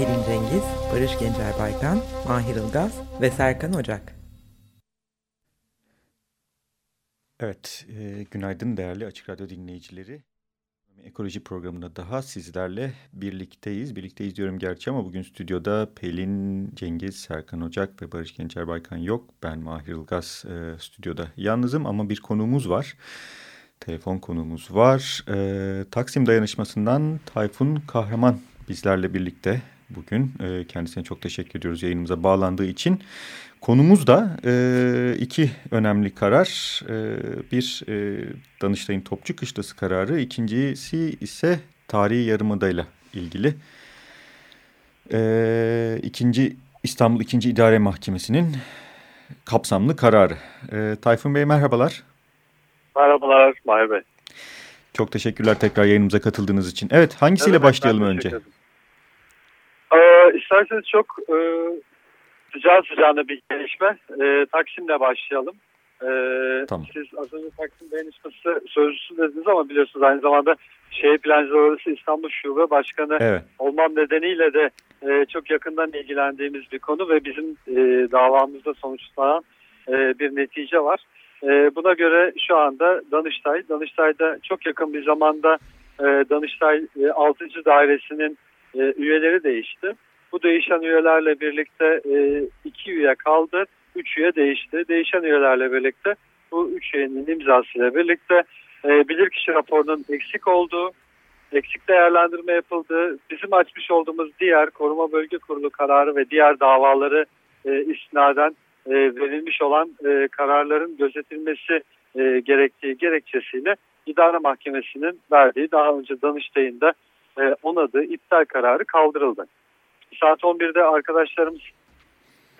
Pelin Cengiz, Barış Gencer Baykan, Mahir Ilgaz ve Serkan Ocak. Evet, e, günaydın değerli Açık Radyo dinleyicileri. Ekoloji programında daha sizlerle birlikteyiz. Birlikteyiz diyorum gerçi ama bugün stüdyoda Pelin, Cengiz, Serkan Ocak ve Barış Gencer Baykan yok. Ben Mahir Ilgaz e, stüdyoda yalnızım ama bir konuğumuz var. Telefon konuğumuz var. E, Taksim Dayanışması'ndan Tayfun Kahraman bizlerle birlikte bugün. E, kendisine çok teşekkür ediyoruz yayınımıza bağlandığı için. Konumuz da e, iki önemli karar. E, bir e, Danıştay'ın Topçu Kışlası kararı, ikincisi ise tarihi yarımadayla ilgili. E, ikinci İstanbul İkinci İdare Mahkemesi'nin kapsamlı kararı. E, Tayfun Bey merhabalar. Merhabalar Mahir Bey. Çok teşekkürler tekrar yayınımıza katıldığınız için. Evet hangisiyle evet, başlayalım önce? Ee, isterseniz çok e, sıcağı sıcağına bir gelişme. E, Taksim'le başlayalım. E, tamam. Siz az önce Taksim Dayanışması sözcüsü dediniz ama biliyorsunuz aynı zamanda Şehir Plancılar Odası İstanbul Şube Başkanı evet. olmam nedeniyle de e, çok yakından ilgilendiğimiz bir konu ve bizim e, davamızda sonuçlanan e, bir netice var. E, buna göre şu anda Danıştay, Danıştay'da çok yakın bir zamanda e, Danıştay e, 6. Dairesinin e, üyeleri değişti. Bu değişen üyelerle birlikte e, iki üye kaldı, üç üye değişti. Değişen üyelerle birlikte bu üç üyenin imzasıyla birlikte e, bilirkişi raporunun eksik olduğu, eksik değerlendirme yapıldı. Bizim açmış olduğumuz diğer koruma bölge kurulu kararı ve diğer davaları e, istinaden e, verilmiş olan e, kararların gözetilmesi e, gerektiği gerekçesiyle idare mahkemesinin verdiği daha önce Danıştay'ında e, onadığı iptal kararı kaldırıldı. Saat 11'de arkadaşlarımız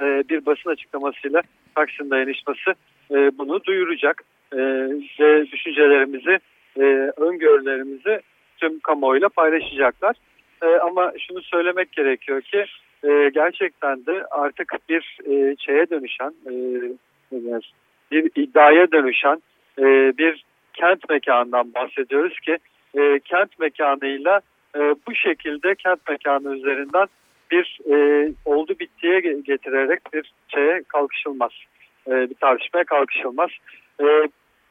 e, bir basın açıklamasıyla Taksim Dayanışması e, bunu duyuracak e, ve düşüncelerimizi, e, öngörülerimizi tüm kamuoyuyla paylaşacaklar. E, ama şunu söylemek gerekiyor ki e, gerçekten de artık bir e, şeye dönüşen, e, bir iddiaya dönüşen e, bir kent mekanından bahsediyoruz ki e, kent mekanıyla e, bu şekilde kent mekanı üzerinden bir e, oldu bittiye getirerek bir şeye kalkışılmaz. E, bir tartışmaya kalkışılmaz. E,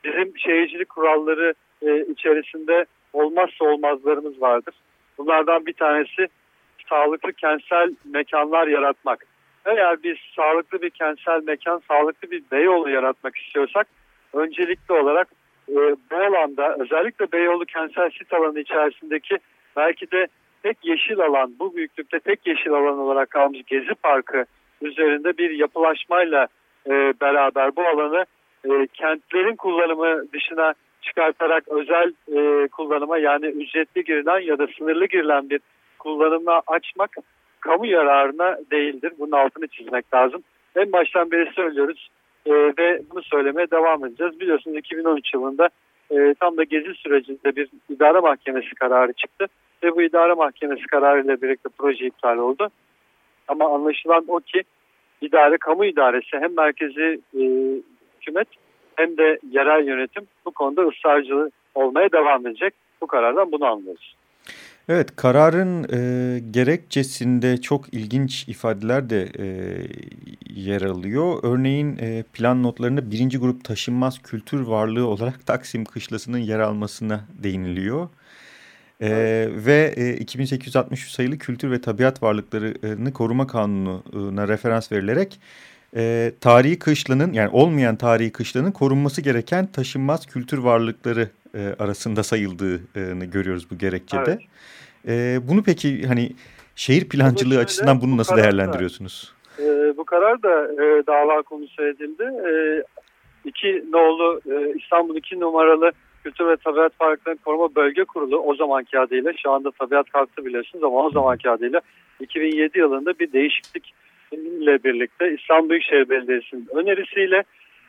bizim şehircilik kuralları e, içerisinde olmazsa olmazlarımız vardır. Bunlardan bir tanesi sağlıklı kentsel mekanlar yaratmak. Eğer biz sağlıklı bir kentsel mekan, sağlıklı bir Beyoğlu yaratmak istiyorsak öncelikli olarak e, bu alanda özellikle Beyoğlu kentsel sit alanı içerisindeki belki de tek yeşil alan, bu büyüklükte tek yeşil alan olarak kalmış Gezi Parkı üzerinde bir yapılaşmayla e, beraber bu alanı e, kentlerin kullanımı dışına çıkartarak özel e, kullanıma yani ücretli girilen ya da sınırlı girilen bir kullanıma açmak kamu yararına değildir. Bunun altını çizmek lazım. En baştan beri söylüyoruz e, ve bunu söylemeye devam edeceğiz. Biliyorsunuz 2013 yılında e, tam da gezi sürecinde bir idare mahkemesi kararı çıktı ve bu idare mahkemesi kararıyla birlikte proje iptal oldu. Ama anlaşılan o ki idare, kamu idaresi hem merkezi e, hükümet hem de yerel yönetim bu konuda ısrarcı olmaya devam edecek. Bu karardan bunu anlıyoruz. Evet kararın e, gerekçesinde çok ilginç ifadeler de e, yer alıyor. Örneğin e, plan notlarında birinci grup taşınmaz kültür varlığı olarak Taksim Kışlası'nın yer almasına değiniliyor. Ee, ve e, 2863 sayılı kültür ve tabiat varlıklarını koruma kanununa referans verilerek e, tarihi kışlanın yani olmayan tarihi kışlanın korunması gereken taşınmaz kültür varlıkları e, arasında sayıldığını görüyoruz bu gerekçede. Evet. E, bunu peki hani şehir plancılığı açısından bunu nasıl değerlendiriyorsunuz? Da, e, bu karar da e, dava konusu edildi. E, iki nolu e, İstanbul iki numaralı Kültür ve Tabiat Parkları'nın Koruma Bölge Kurulu o zamanki adıyla şu anda tabiat kalktı biliyorsunuz ama o zamanki adıyla 2007 yılında bir değişiklik ile birlikte İstanbul Büyükşehir Belediyesi'nin önerisiyle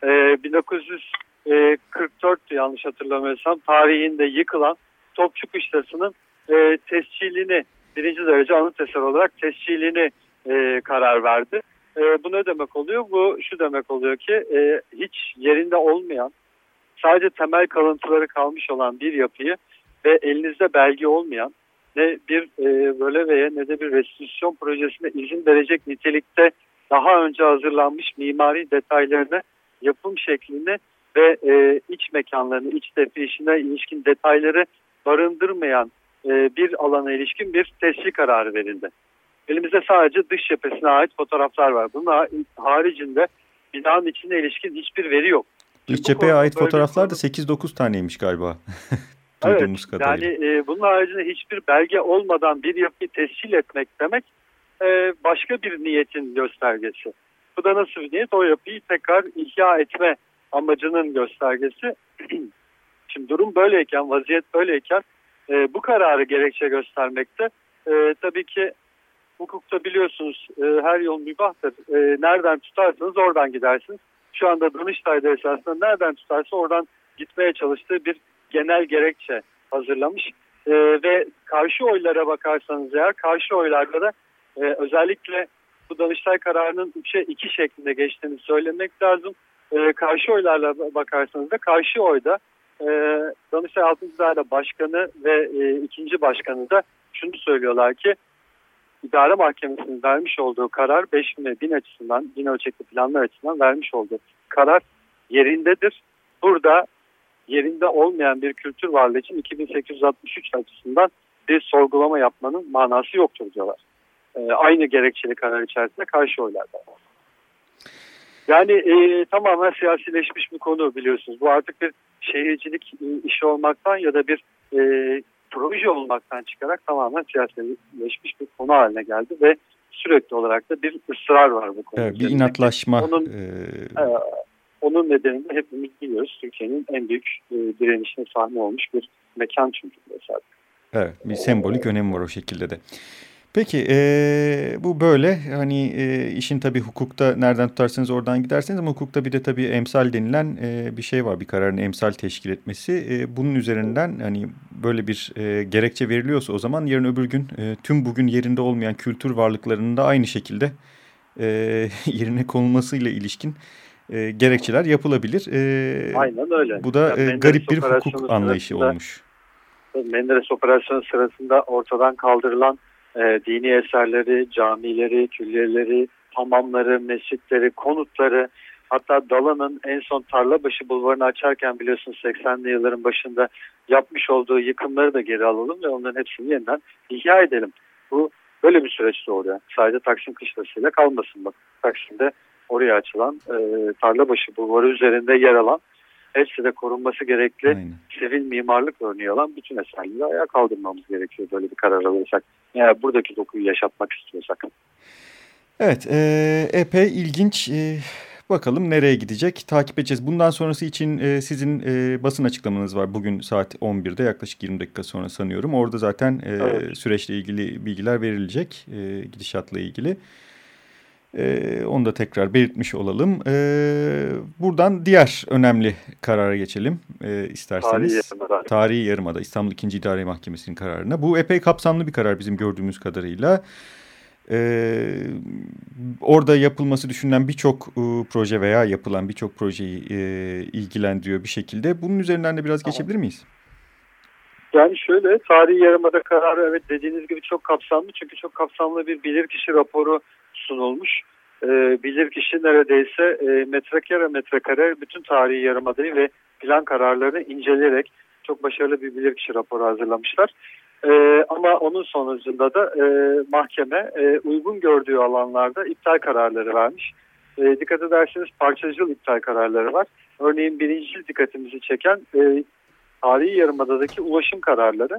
e, 1944 yanlış hatırlamıyorsam tarihinde yıkılan Topçu Kışlası'nın e, tescilini birinci derece anıt eser olarak tescilini e, karar verdi. E, bu ne demek oluyor? Bu şu demek oluyor ki e, hiç yerinde olmayan sadece temel kalıntıları kalmış olan bir yapıyı ve elinizde belge olmayan ne bir e, röleveye ne de bir restitüsyon projesine izin verecek nitelikte daha önce hazırlanmış mimari detaylarını yapım şeklini ve e, iç mekanlarını, iç defişine ilişkin detayları barındırmayan e, bir alana ilişkin bir tescil kararı verildi. Elimizde sadece dış cephesine ait fotoğraflar var. Bunun haricinde binanın içine ilişkin hiçbir veri yok. Cepheye ait fotoğraflar da 8-9 taneymiş galiba. Duyduğumuz evet, kadarıyla. Yani e, bunun haricinde hiçbir belge olmadan bir yapıyı tescil etmek demek e, başka bir niyetin göstergesi. Bu da nasıl bir niyet? O yapıyı tekrar ihya etme amacının göstergesi. Şimdi durum böyleyken, vaziyet böyleyken e, bu kararı gerekçe göstermekte. E, tabii ki hukukta biliyorsunuz e, her yol mübahtır. E, nereden tutarsanız oradan gidersiniz. Şu anda Danıştay'da esasında nereden tutarsa oradan gitmeye çalıştığı bir genel gerekçe hazırlamış. E, ve karşı oylara bakarsanız eğer karşı oylarda da e, özellikle bu Danıştay kararının 3'e 2 şeklinde geçtiğini söylemek lazım. E, karşı oylarla bakarsanız da karşı oyda e, Danıştay 6. Daire Başkanı ve e, ikinci başkanı da şunu söylüyorlar ki İdare Mahkemesi'nin vermiş olduğu karar 5 ve 1000 açısından, bin ölçekli planlar açısından vermiş olduğu karar yerindedir. Burada yerinde olmayan bir kültür varlığı için 2863 açısından bir sorgulama yapmanın manası yoktur diyorlar. E, aynı gerekçeli karar içerisinde karşı oylarda var. Yani e, tamamen siyasileşmiş bir konu biliyorsunuz. Bu artık bir şehircilik e, işi olmaktan ya da bir e, proje olmaktan çıkarak tamamen siyasileşmiş bir konu haline geldi ve sürekli olarak da bir ısrar var bu konuda. Evet, bir inatlaşma. Onun, e... E, onun nedeni de hepimiz biliyoruz. Türkiye'nin en büyük e, direnişine sahne olmuş bir mekan çünkü mesela. Evet bir sembolik önemi var o şekilde de. Peki e, bu böyle hani e, işin tabii hukukta nereden tutarsanız oradan giderseniz ama hukukta bir de tabii emsal denilen e, bir şey var bir kararın emsal teşkil etmesi. E, bunun üzerinden hani böyle bir e, gerekçe veriliyorsa o zaman yarın öbür gün e, tüm bugün yerinde olmayan kültür varlıklarının da aynı şekilde e, yerine konulmasıyla ilişkin e, gerekçeler yapılabilir. E, Aynen öyle. Bu da yani e, garip bir hukuk anlayışı olmuş. Menderes operasyonu sırasında ortadan kaldırılan e, dini eserleri, camileri, külliyeleri, hamamları, mescitleri, konutları hatta Dala'nın en son Tarlabaşı bulvarını açarken biliyorsunuz 80'li yılların başında yapmış olduğu yıkımları da geri alalım ve onların hepsini yeniden ihya edelim. Bu böyle bir süreç doğuruyor. Sadece Taksim Kışlası'yla kalmasın bak. Taksim'de oraya açılan e, Tarlabaşı bulvarı üzerinde yer alan hepsi de korunması gerekli Aynen. sivil mimarlık örneği olan bütün eserleri ayağa kaldırmamız gerekiyor böyle bir karar alırsak. Eğer buradaki dokuyu yaşatmak istiyorsak. Evet e, epey ilginç e, bakalım nereye gidecek takip edeceğiz. Bundan sonrası için e, sizin e, basın açıklamanız var bugün saat 11'de yaklaşık 20 dakika sonra sanıyorum. Orada zaten e, evet. süreçle ilgili bilgiler verilecek e, gidişatla ilgili. Ee, onu da tekrar belirtmiş olalım. Ee, buradan diğer önemli karara geçelim e, isterseniz. Tarihi Yarımada. Tarihi Yarımada İstanbul 2. İdare Mahkemesi'nin kararına. Bu epey kapsamlı bir karar bizim gördüğümüz kadarıyla. Ee, orada yapılması düşünülen birçok e, proje veya yapılan birçok projeyi e, ilgilendiriyor bir şekilde. Bunun üzerinden de biraz geçebilir miyiz? Yani şöyle tarihi yarımada kararı evet dediğiniz gibi çok kapsamlı çünkü çok kapsamlı bir bilirkişi raporu sunulmuş. E, bilirkişi neredeyse e, metrekare metrekare bütün tarihi yarımadayı ve plan kararlarını inceleyerek çok başarılı bir bilirkişi raporu hazırlamışlar. E, ama onun sonucunda da e, mahkeme e, uygun gördüğü alanlarda iptal kararları vermiş. E, dikkat ederseniz parçacıl iptal kararları var. Örneğin birinci dikkatimizi çeken e, tarihi yarımadadaki ulaşım kararları.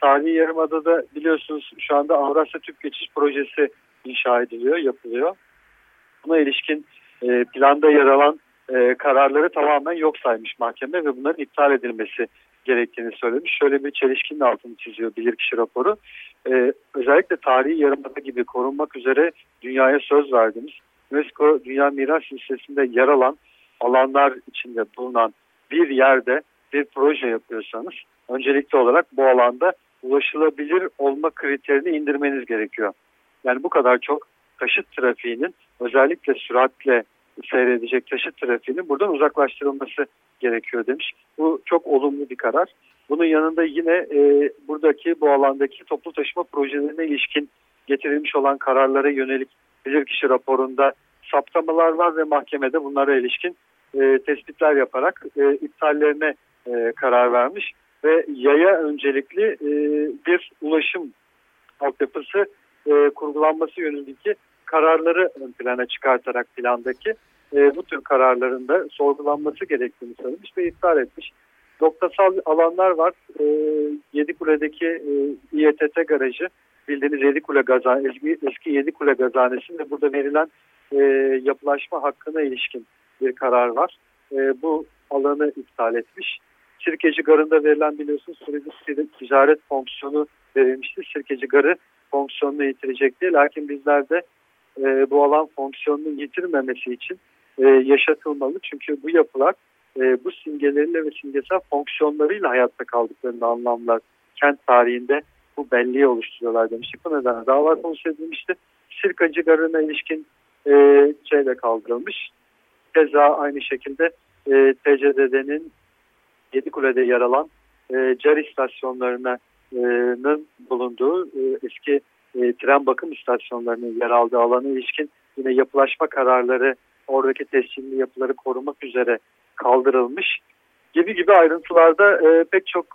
Tarihi yarımadada biliyorsunuz şu anda Avrasya Tüp Geçiş Projesi inşa ediliyor, yapılıyor. Buna ilişkin e, planda yer alan e, kararları tamamen yok saymış mahkeme ve bunların iptal edilmesi gerektiğini söylemiş. Şöyle bir çelişkinin altını çiziyor bilirkişi raporu. E, özellikle tarihi yarımada gibi korunmak üzere dünyaya söz verdiniz. UNESCO Dünya Miras Listesi'nde yer alan alanlar içinde bulunan bir yerde bir proje yapıyorsanız öncelikli olarak bu alanda ulaşılabilir olma kriterini indirmeniz gerekiyor. Yani bu kadar çok taşıt trafiğinin özellikle süratle seyredecek taşıt trafiğinin buradan uzaklaştırılması gerekiyor demiş. Bu çok olumlu bir karar. Bunun yanında yine e, buradaki bu alandaki toplu taşıma projelerine ilişkin getirilmiş olan kararlara yönelik bilirkişi raporunda saptamalar var ve mahkemede bunlara ilişkin e, tespitler yaparak e, iptallerine e, karar vermiş ve yaya öncelikli e, bir ulaşım altyapısı e, kurgulanması yönündeki kararları ön plana çıkartarak plandaki e, bu tür kararların da sorgulanması gerektiğini söylemiş ve iptal etmiş. Noktasal alanlar var. E, Yedikule'deki e, İETT garajı bildiğiniz Yedikule gazan, eski, eski Yedikule gazanesi ve burada verilen e, yapılaşma hakkına ilişkin bir karar var. E, bu alanı iptal etmiş. Sirkeci Garı'nda verilen biliyorsunuz süreci ticaret fonksiyonu verilmişti. Sirkeci Garı fonksiyonunu yitirecek diye. Lakin bizler de e, bu alan fonksiyonunu yitirmemesi için e, yaşatılmalı. Çünkü bu yapılar e, bu simgeleriyle ve simgesel fonksiyonlarıyla hayatta kaldıklarını anlamlar. Kent tarihinde bu belleği oluşturuyorlar demiştik. Bu nedenle dava konusu edilmişti. Sirkacı Garı'na ilişkin e, şeyle kaldırılmış. Keza aynı şekilde e, TCDD'nin Yedikule'de yer alan e, CER istasyonlarının bulunduğu eski tren bakım istasyonlarının yer aldığı alana ilişkin yine yapılaşma kararları oradaki tescilli yapıları korumak üzere kaldırılmış gibi gibi ayrıntılarda e, pek çok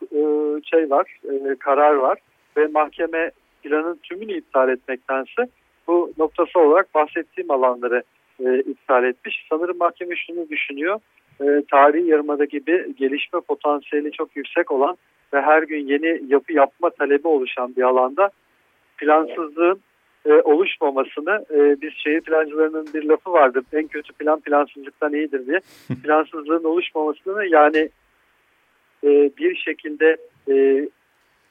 şey var, karar var ve mahkeme planın tümünü iptal etmektense bu noktası olarak bahsettiğim alanları e, iptal etmiş. Sanırım mahkeme şunu düşünüyor, e, tarihi yarımada gibi gelişme potansiyeli çok yüksek olan ve her gün yeni yapı yapma talebi oluşan bir alanda plansızlığın e, oluşmamasını e, biz şehir plancılarının bir lafı vardır. En kötü plan plansızlıktan iyidir diye. Plansızlığın oluşmamasını yani e, bir şekilde e,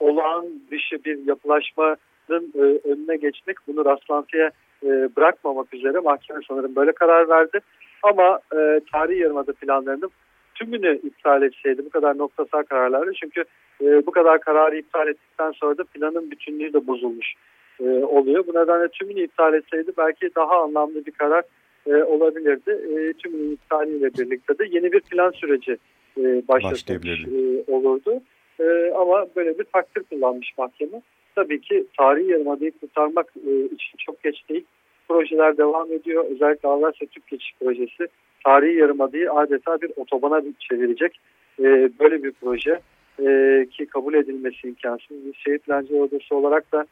olağan dışı bir yapılaşmanın e, önüne geçmek bunu rastlantıya e, bırakmamak üzere mahkeme sanırım böyle karar verdi. Ama e, tarihi yarımada planlarının tümünü iptal etseydi bu kadar noktasal kararlardı. Çünkü e, bu kadar kararı iptal ettikten sonra da planın bütünlüğü de bozulmuş e, oluyor. Bu nedenle tümünü iptal etseydi belki daha anlamlı bir karar e, olabilirdi. E, tümünün iptaliyle birlikte de yeni bir plan süreci e, başlatılmış e, olurdu. E, ama böyle bir takdir kullanmış mahkeme. Tabii ki tarihi yarımadayı kurtarmak e, için çok geç değil. Projeler devam ediyor. Özellikle Avrasya Türk Geçiş Projesi tarihi yarımadayı adeta bir otobana çevirecek e, böyle bir proje e, ki kabul edilmesi imkansız. Biz şehir plancı odası olarak da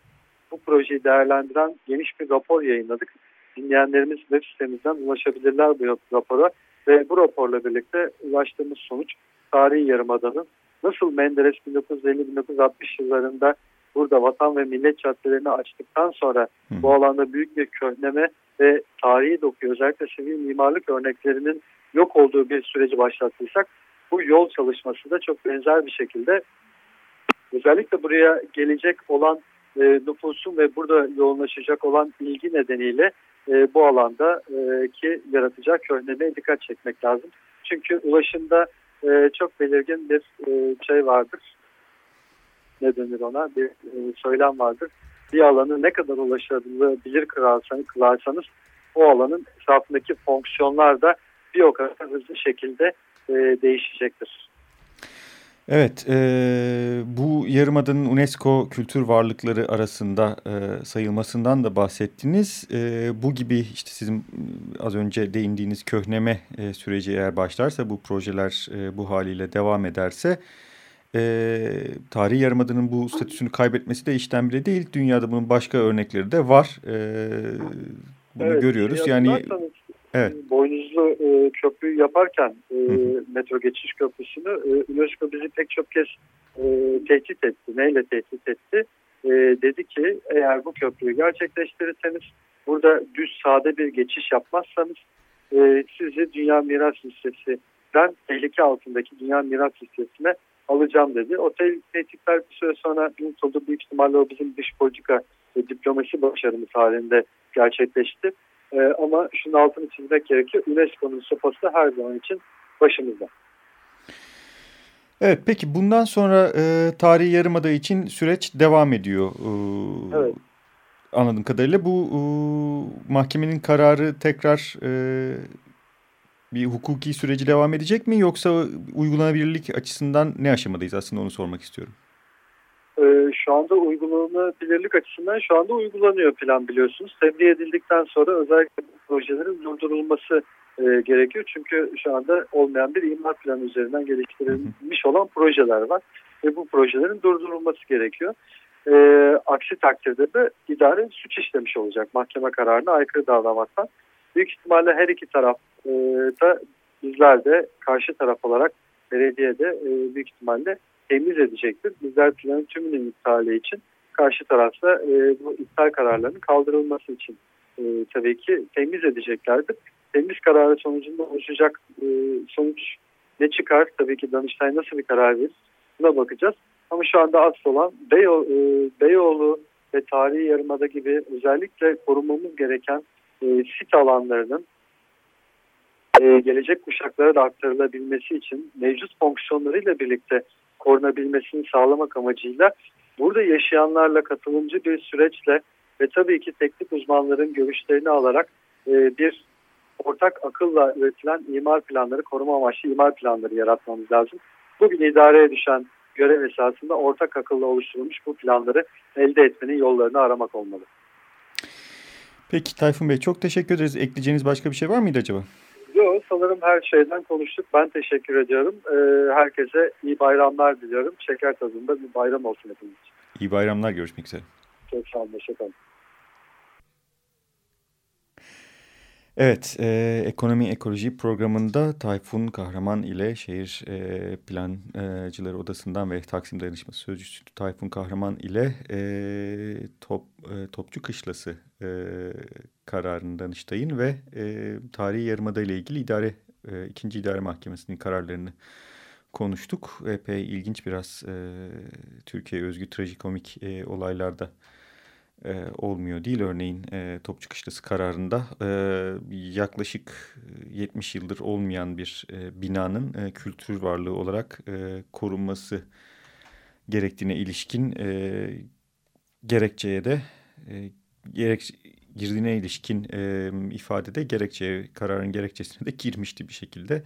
bu projeyi değerlendiren geniş bir rapor yayınladık. Dinleyenlerimiz web sitemizden ulaşabilirler bu rapora ve bu raporla birlikte ulaştığımız sonuç tarihi yarımadanın nasıl Menderes 1950-1960 yıllarında burada vatan ve millet caddelerini açtıktan sonra Hı. bu alanda büyük bir köhneme ve tarihi doku özellikle sivil mimarlık örneklerinin yok olduğu bir süreci başlattıysak bu yol çalışması da çok benzer bir şekilde özellikle buraya gelecek olan e, nüfusun ve burada yoğunlaşacak olan ilgi nedeniyle e, bu alanda e, ki yaratacak köhnemeye dikkat çekmek lazım. Çünkü ulaşımda e, çok belirgin bir e, şey vardır. Ne denir ona? Bir e, söylem vardır. Bir alanı ne kadar ulaşabilir kılarsanız, kılarsanız o alanın etrafındaki fonksiyonlar da bir o kadar hızlı şekilde e, değişecektir. Evet, e, bu Yarımada'nın UNESCO kültür varlıkları arasında e, sayılmasından da bahsettiniz. E, bu gibi işte sizin az önce değindiğiniz köhneme e, süreci eğer başlarsa, bu projeler e, bu haliyle devam ederse... E, tarihi yarımadanın bu statüsünü kaybetmesi de işten bile değil. Dünyada bunun başka örnekleri de var. E, bunu evet, görüyoruz. Yani Evet. Boynuzlu e, köprüyü yaparken e, metro geçiş köprüsünü e, UNESCO bizi pek çok kez e, tehdit etti. Neyle tehdit etti? E, dedi ki eğer bu köprüyü gerçekleştirirseniz burada düz sade bir geçiş yapmazsanız e, sizi Dünya Miras Listesi'den tehlike altındaki Dünya Miras Listesi'ne alacağım dedi. O tehditler bir süre sonra unutuldu. Büyük ihtimalle o bizim dış politika ve diplomasi başarımız halinde gerçekleşti. E, ama şunun altını çizmek gerekiyor. UNESCO'nun sopası her zaman için başımızda. Evet peki bundan sonra e, tarihi yarımada için süreç devam ediyor. E, evet. Anladığım kadarıyla bu e, mahkemenin kararı tekrar e, bir hukuki süreci devam edecek mi yoksa uygulanabilirlik açısından ne aşamadayız aslında onu sormak istiyorum. Ee, şu anda uygulanabilirlik açısından şu anda uygulanıyor plan biliyorsunuz. Tebliğ edildikten sonra özellikle projelerin durdurulması e, gerekiyor. Çünkü şu anda olmayan bir imar planı üzerinden geliştirilmiş olan projeler var. Ve bu projelerin durdurulması gerekiyor. E, aksi takdirde de idare suç işlemiş olacak mahkeme kararına aykırı davranmaktan. Büyük ihtimalle her iki taraf e, da bizler de karşı taraf olarak belediyede e, büyük ihtimalle temiz edecektir. Bizler planın tümünün iptali için karşı tarafta e, bu iptal kararlarının kaldırılması için e, tabii ki temiz edeceklerdir. Temiz kararı sonucunda oluşacak e, sonuç ne çıkar? Tabii ki Danıştay nasıl bir karar verir? Buna bakacağız. Ama şu anda asıl olan Beyo, e, Beyoğlu ve tarihi yarımada gibi özellikle korumamız gereken e, sit alanlarının e, gelecek kuşaklara da aktarılabilmesi için mevcut fonksiyonlarıyla birlikte korunabilmesini sağlamak amacıyla burada yaşayanlarla katılımcı bir süreçle ve tabii ki teknik uzmanların görüşlerini alarak e, bir ortak akılla üretilen imar planları, koruma amaçlı imar planları yaratmamız lazım. Bugün idareye düşen görev esasında ortak akılla oluşturulmuş bu planları elde etmenin yollarını aramak olmalı. Peki Tayfun Bey çok teşekkür ederiz. Ekleyeceğiniz başka bir şey var mıydı acaba? Yok sanırım her şeyden konuştuk. Ben teşekkür ediyorum. Ee, herkese iyi bayramlar diliyorum. Şeker tadında bir bayram olsun hepimiz. İyi bayramlar. Görüşmek üzere. Çok sağ olun. Hoşçakalın. Evet, e, Ekonomi Ekoloji programında Tayfun Kahraman ile Şehir e, Plancıları Odası'ndan ve Taksim Dayanışması Sözcüsü Tayfun Kahraman ile e, top, e, Topçu Kışlası e, kararını Danıştay'ın ve e, tarihi yarımada ile ilgili idare e, ikinci idare mahkemesinin kararlarını konuştuk. Epey ilginç biraz e, Türkiye özgü trajikomik e, olaylarda e, olmuyor değil. Örneğin e, Topçu Kışlası kararında e, yaklaşık 70 yıldır olmayan bir e, binanın e, kültür varlığı olarak e, korunması gerektiğine ilişkin e, gerekçeye de e, gerek girdiğine ilişkin e, ifadede gerekçeye kararın gerekçesine de girmişti bir şekilde.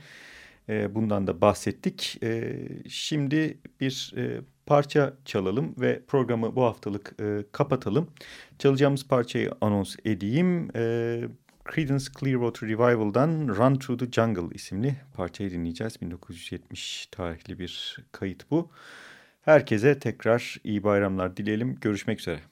E, bundan da bahsettik. E, şimdi bir e, parça çalalım ve programı bu haftalık e, kapatalım. Çalacağımız parçayı anons edeyim. E, Creedence Clearwater Revival'dan Run Through the Jungle isimli parçayı dinleyeceğiz. 1970 tarihli bir kayıt bu. Herkese tekrar iyi bayramlar dileyelim. Görüşmek üzere.